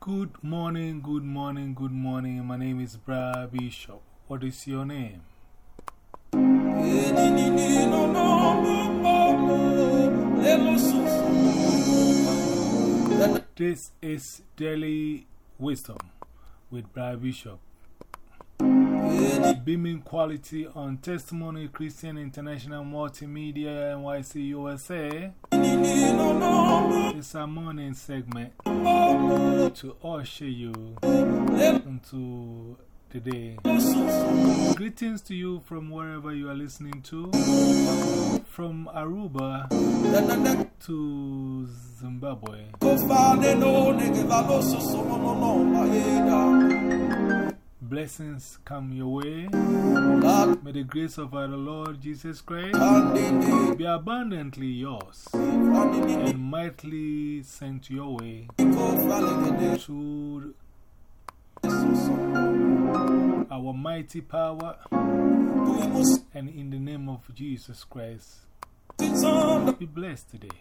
Good morning, good morning, good morning. My name is Bra Bishop. What is your name? This is Daily Wisdom with Bra Bishop. Beaming quality on Testimony Christian International Multimedia NYC USA. It's a morning segment to usher you into the day. Greetings to you from wherever you are listening to, from Aruba to Zimbabwe. Blessings come your way. May the grace of our Lord Jesus Christ be abundantly yours and mightily sent your way ko fale de de through our mighty power and in the name of Jesus Christ. sit on the Be blessed today.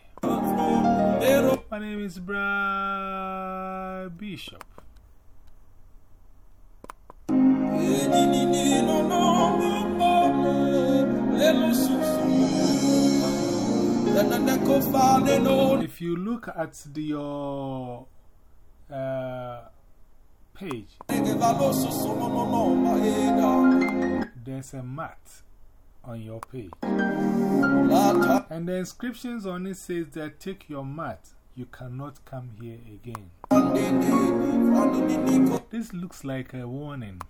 My name is Brad Bishop. ni ni ni no no no no. Le lo su su. La na na ko fale no If you look at the, your uh, page, no maeda. there's a mat on your page. And the inscriptions on it says that take your mat, you cannot come here again. This looks like a warning.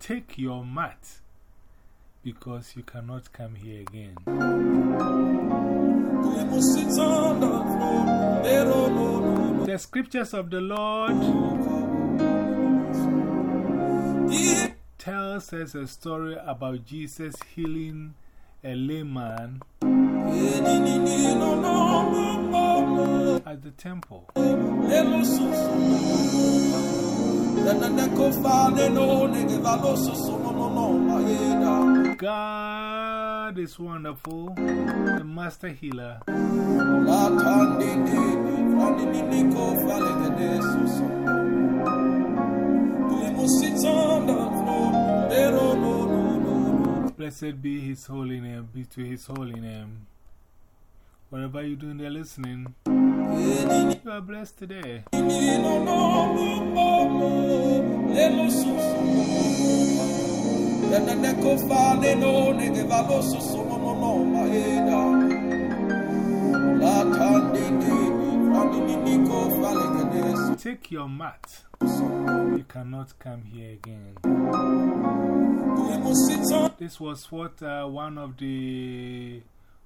Take your mat because you cannot come here again. The scriptures of the Lord tells us a story about Jesus healing a layman at the temple. God is wonderful, the master healer. Blessed be his holy name, be to his holy name. Wherever you're doing the listening, Ni ni you are blessed today. Take your mat. You cannot come here again. This was what uh, one of the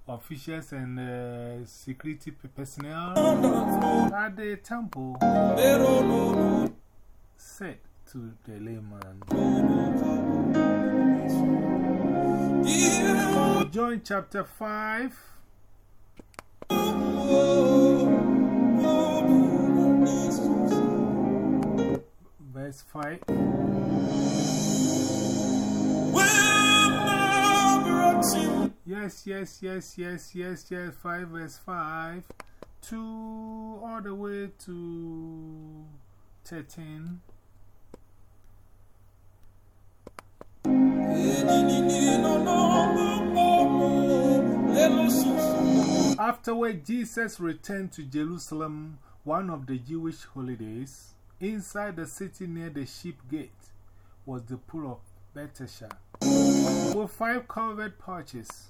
officials and uh, security personnel at the temple said to the layman. John chapter 5, verse 5. Yes, yes, yes, yes, yes, yes. 5 verse 5 to all the way to 13. Afterward, Jesus returned to Jerusalem, one of the Jewish holidays. Inside the city near the sheep gate was the pool of Bethesda, with five covered porches.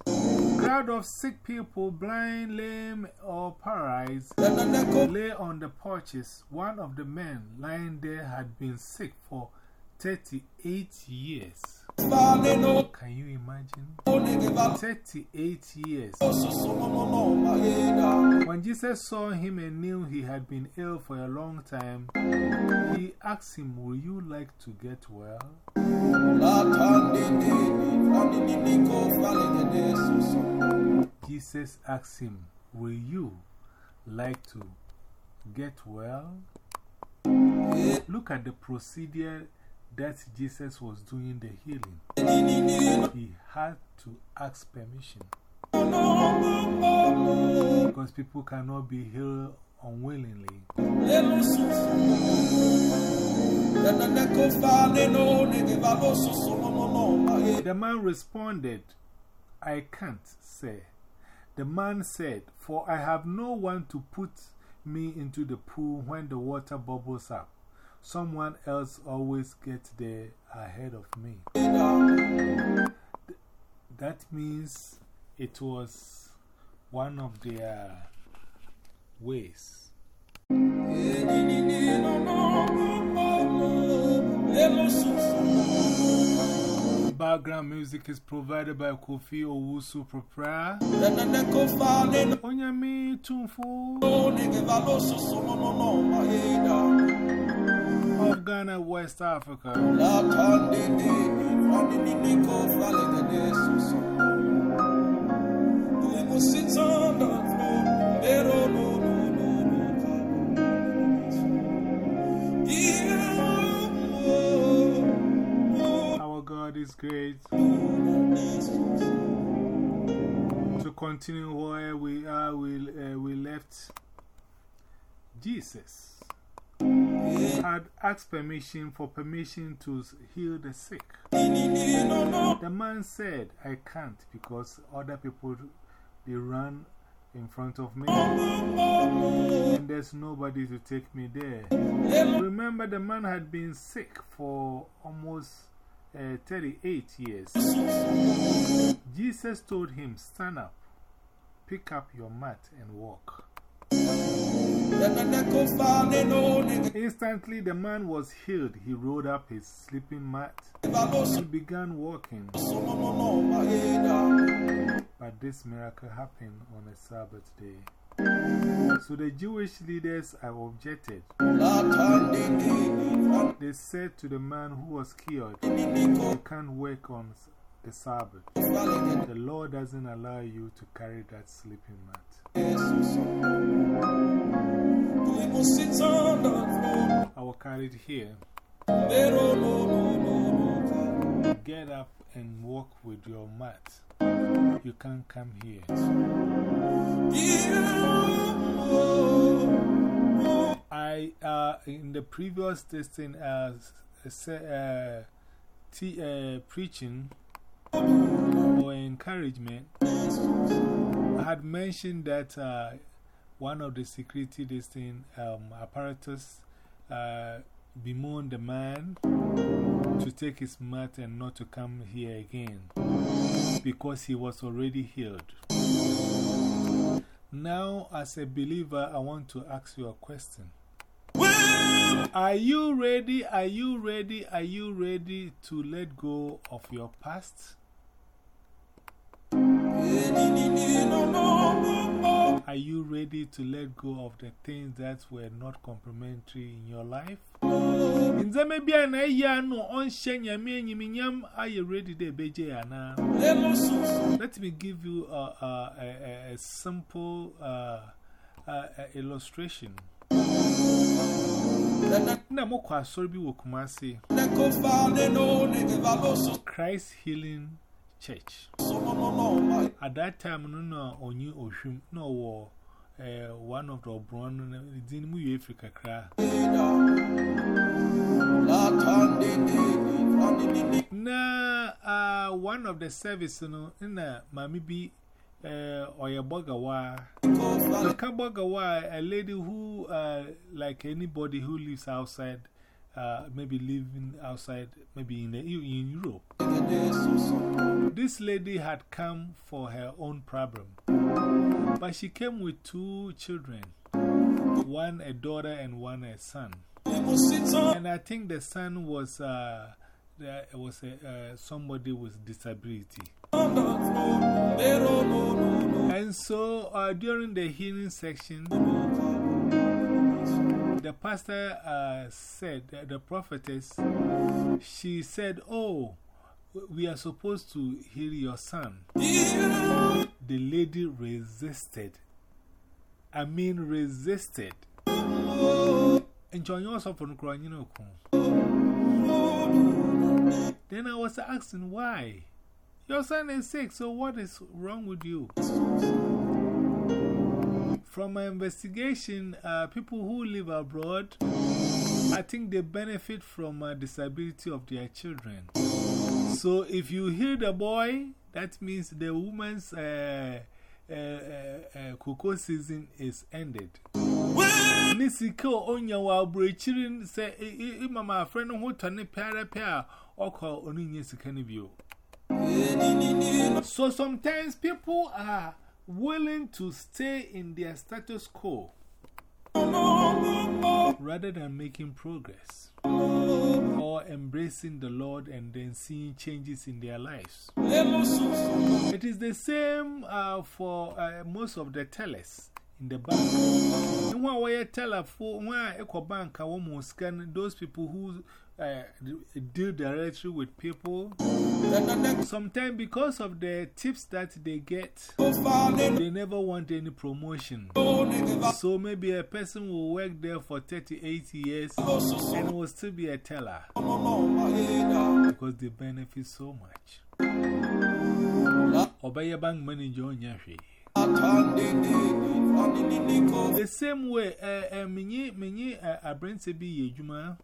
Crowd of sick people, blind, lame, or paralyzed, lay on the porches. One of the men lying there had been sick for 38 years. Can you imagine? 38 years. When Jesus saw him and knew he had been ill for a long time, he asked him, Would you like to get well? Jesus asked him, Will you like to get well? Look at the procedure that Jesus was doing the healing, he had to ask permission. Because people cannot be healed unwillingly. The man responded, I can't, say. The man said, For I have no one to put me into the pool when the water bubbles up. Someone else always gets there ahead of me. That means it was one of their ways. Background music is provided by Kofi Owusu Propra. Onyami Tunfu of Ghana, West Africa. Our God is great. To continue where we are, we, uh, we left Jesus had asked permission for permission to heal the sick. The man said, I can't because other people they run in front of me and there's nobody to take me there. Remember, the man had been sick for almost uh, 38 years. Jesus told him, Stand up, pick up your mat, and walk. Instantly, the man was healed. He rolled up his sleeping mat and began walking. But this miracle happened on a Sabbath day. So the Jewish leaders objected. They said to the man who was cured, You can't work on the Sabbath. The Lord doesn't allow you to carry that sleeping mat. I will carry it here. Get up and walk with your mat. You can't come here. I, uh, in the previous testing, uh, uh, uh, preaching or encouragement, I had mentioned that uh, one of the security testing um, apparatus uh, bemoaned the man to take his mat and not to come here again because he was already healed. Now, as a believer, I want to ask you a question. Are you ready? Are you ready? Are you ready to let go of your past? Are you ready to let go of the things that were not complimentary in your life? In the maybe an aya no on shenya me and yiminyam, are you ready to be jana? Let me give you a, a, a, a simple uh, uh, illustration. Na mo kwa sorbi wo kumasi Christ Healing Church. At that time, no, no, on you, Oshum, no war. Uh, one of the Obron, didn't move Africa cry. Na, uh, one of the service, no, in a mammy be, uh, or a bogawa. The kabogawa, a lady who, uh, like anybody who lives outside, uh, maybe living outside, maybe in, the, in Europe. This lady had come for her own problem, but she came with two children one a daughter and one a son. And I think the son was, uh, was a, uh, somebody with disability. And so uh, during the healing section, the pastor uh, said, the prophetess, she said, Oh, we are supposed to heal your son. The lady resisted. I mean, resisted. Enjoy yourself on the Then I was asking why. Your son is sick, so what is wrong with you? From my investigation, uh, people who live abroad, I think they benefit from a disability of their children. So if you hear the boy, that means the woman's uh, uh, uh, cocoa season is ended. Nisiko onya wa brechirin say, Mama, friend, who turn a pair or call Onion Sikanibio. So sometimes people are willing to stay in their status quo rather than making progress or embracing the Lord and then seeing changes in their lives. It is the same uh, for uh, most of the tellers in the bank. Bank, those people who uh, deal directly with people. Sometimes, because of the tips that they get, they never want any promotion. So, maybe a person will work there for 38 years and will still be a teller because they benefit so much. Obey bank manager on your The same way, uh, uh, many, many, uh, a brand to be a juma.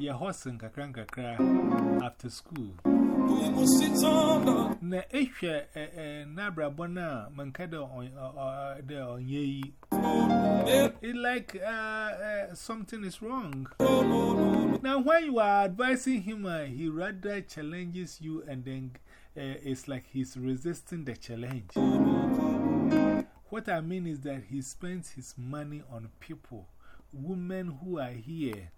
Your horse and kakran kakra after school. Na eshe nabra bona mankada on the on ye. It like uh, something is wrong. Now, when you are advising him, uh, he rather challenges you and then uh, it's like he's resisting the challenge. What I mean is that he spends his money on people women who are here.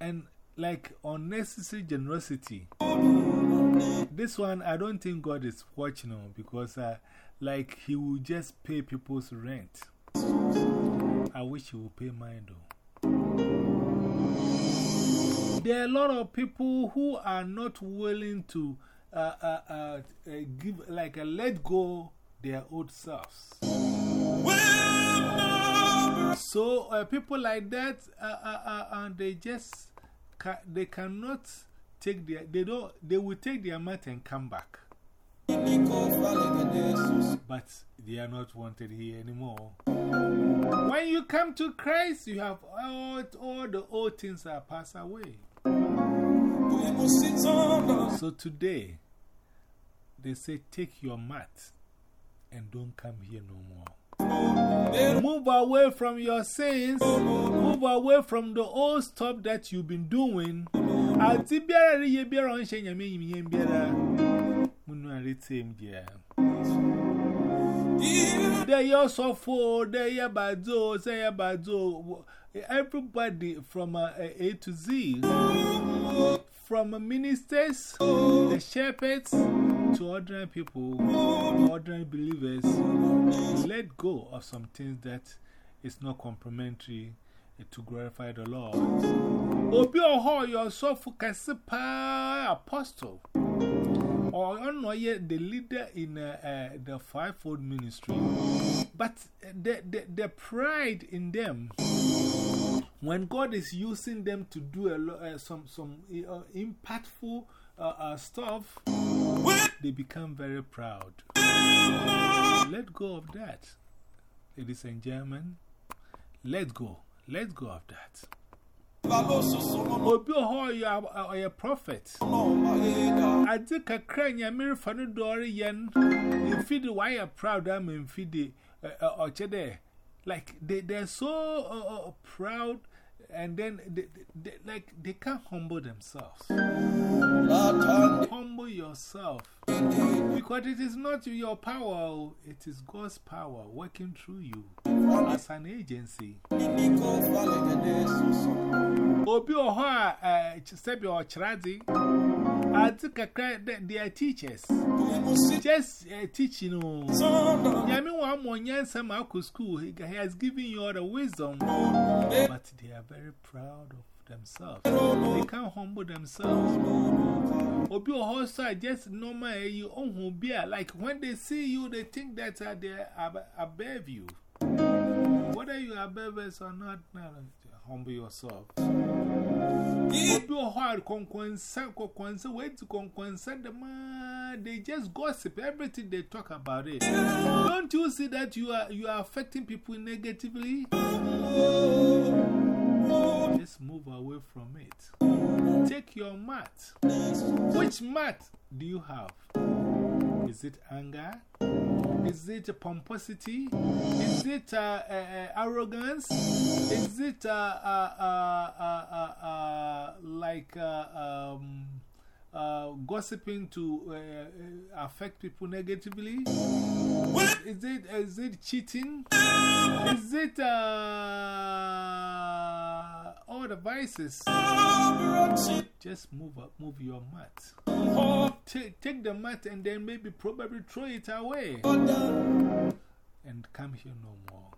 And like unnecessary generosity. This one, I don't think God is watching on because uh, like he will just pay people's rent. I wish he would pay mine though. There are a lot of people who are not willing to uh, uh, uh, give, like, a let go their old selves. So uh, people like that, uh, uh, uh, uh, they just ca they cannot take their, they don't, they will take their mat and come back. But they are not wanted here anymore. When you come to Christ, you have all, all the old things that pass away. So today, they say, take your mat and don't come here no more. Move away from your sins. Move away from the old stuff that you've been doing. I'll see better ye beer on Shane Yami Yim Biera. Munari Tim Jam. They also for they are badzo, say badzo. Everybody from uh, A to Z. From ministers, the shepherds, to ordinary people, ordinary believers, let go of some things that is not complimentary to glorify the Lord. Obi oho yourself kasipa apostle. Or not the leader in uh, uh, the fivefold ministry. But the, the, the pride in them when God is using them to do a uh, some, some uh, impactful uh, uh, stuff, they become very proud. Let go of that, ladies and gentlemen. Let go. Let go of that. Obi ho ya ya prophet. I think a crane ya mirror fanu. In feed why you proud am in feed or chede. Like they they're so uh, uh, proud and then they, they, like they can't humble themselves. Humble yourself because it is not your power, it is God's power working through you as an agency. Obi Oha, Sebi or Chiradi, I think they are teachers. Just teaching. Yami one more year, some school, he has given you all the wisdom, but they are very proud of themselves. They can't humble themselves. Obi or horse just normal, you own be like when they see you, they think that they are above you. Whether you are babies or not, no, humble yourself. Obi or hard concern, concern, wait to concern the man. They just gossip everything they talk about it. Don't you see that you are, you are affecting people negatively? Just move away from it. Take your mat. Which mat do you have? Is it anger? Is it pomposity? Is it uh, uh, uh, arrogance? Is it uh, uh, uh, like um, gossiping to affect people negatively? Is it, is it cheating? Is it all the vices? Just move up, move your mat. Oh. Take, take the mat and then maybe probably throw it away. And come here no more.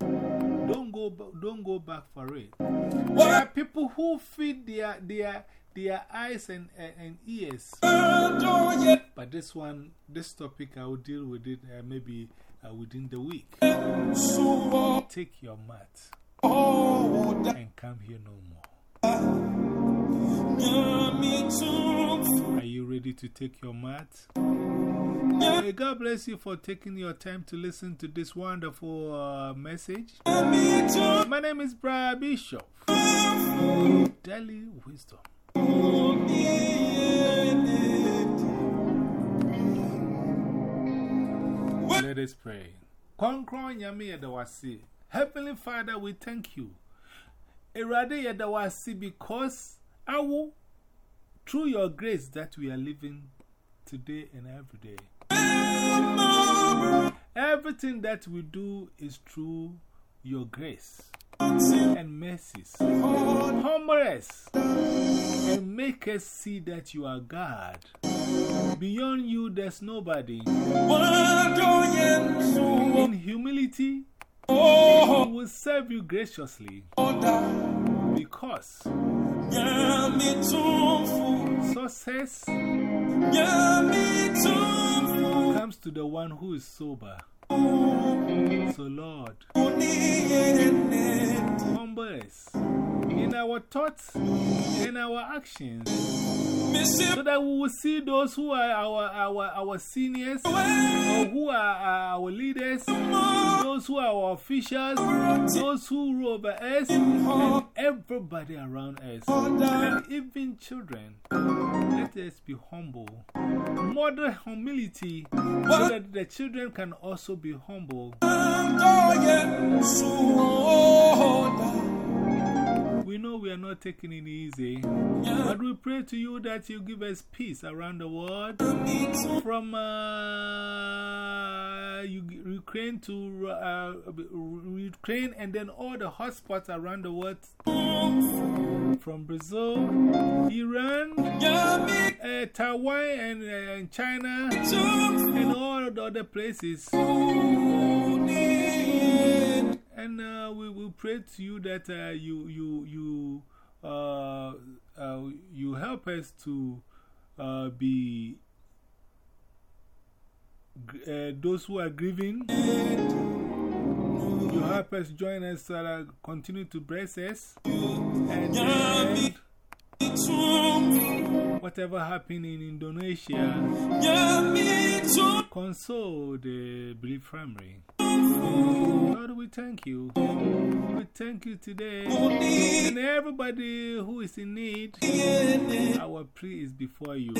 Don't go, don't go back for it. There are people who feed their, their, their eyes and, and ears. But this one, this topic, I will deal with it uh, maybe uh, within the week. Take your mat and come here no more. To take your mat? May God bless you for taking your time to listen to this wonderful uh, message. My name is Brian Bishop. Daily Wisdom. Let us pray. Heavenly Father, we thank you. Erade Yadawasi because will, through your grace that we are living today and every day. Everything that we do is through your grace and mercies. Humble us and make us see that you are God. Beyond you, there's nobody. In humility, we will serve you graciously because success comes to the one who is sober. So, Lord, humble us in our thoughts in our actions so that we will see those who are our, our, our seniors, or who are our leaders, those who are our officials, those who rule over us, and everybody around us, and even children. Let us be humble. Model humility so that the children can also be humble. We are not taking it easy, but we pray to you that you give us peace around the world. From uh, Ukraine to uh, Ukraine and then all the hotspots around the world. From Brazil, Iran, uh, Taiwan, and, uh, and China, and all the other places. And uh, we will pray to you that uh, you, you, you, uh, uh, you help us to uh, be uh, those who are grieving. You help us join us, uh, continue to bless us. And, and whatever happened in Indonesia, console the bereaved family we thank you. We thank you today. And everybody who is in need, our prayer is before you.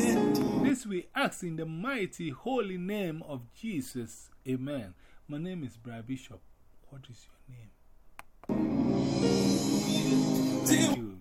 This we ask in the mighty holy name of Jesus. Amen. My name is Brad Bishop. What is your name? Thank you.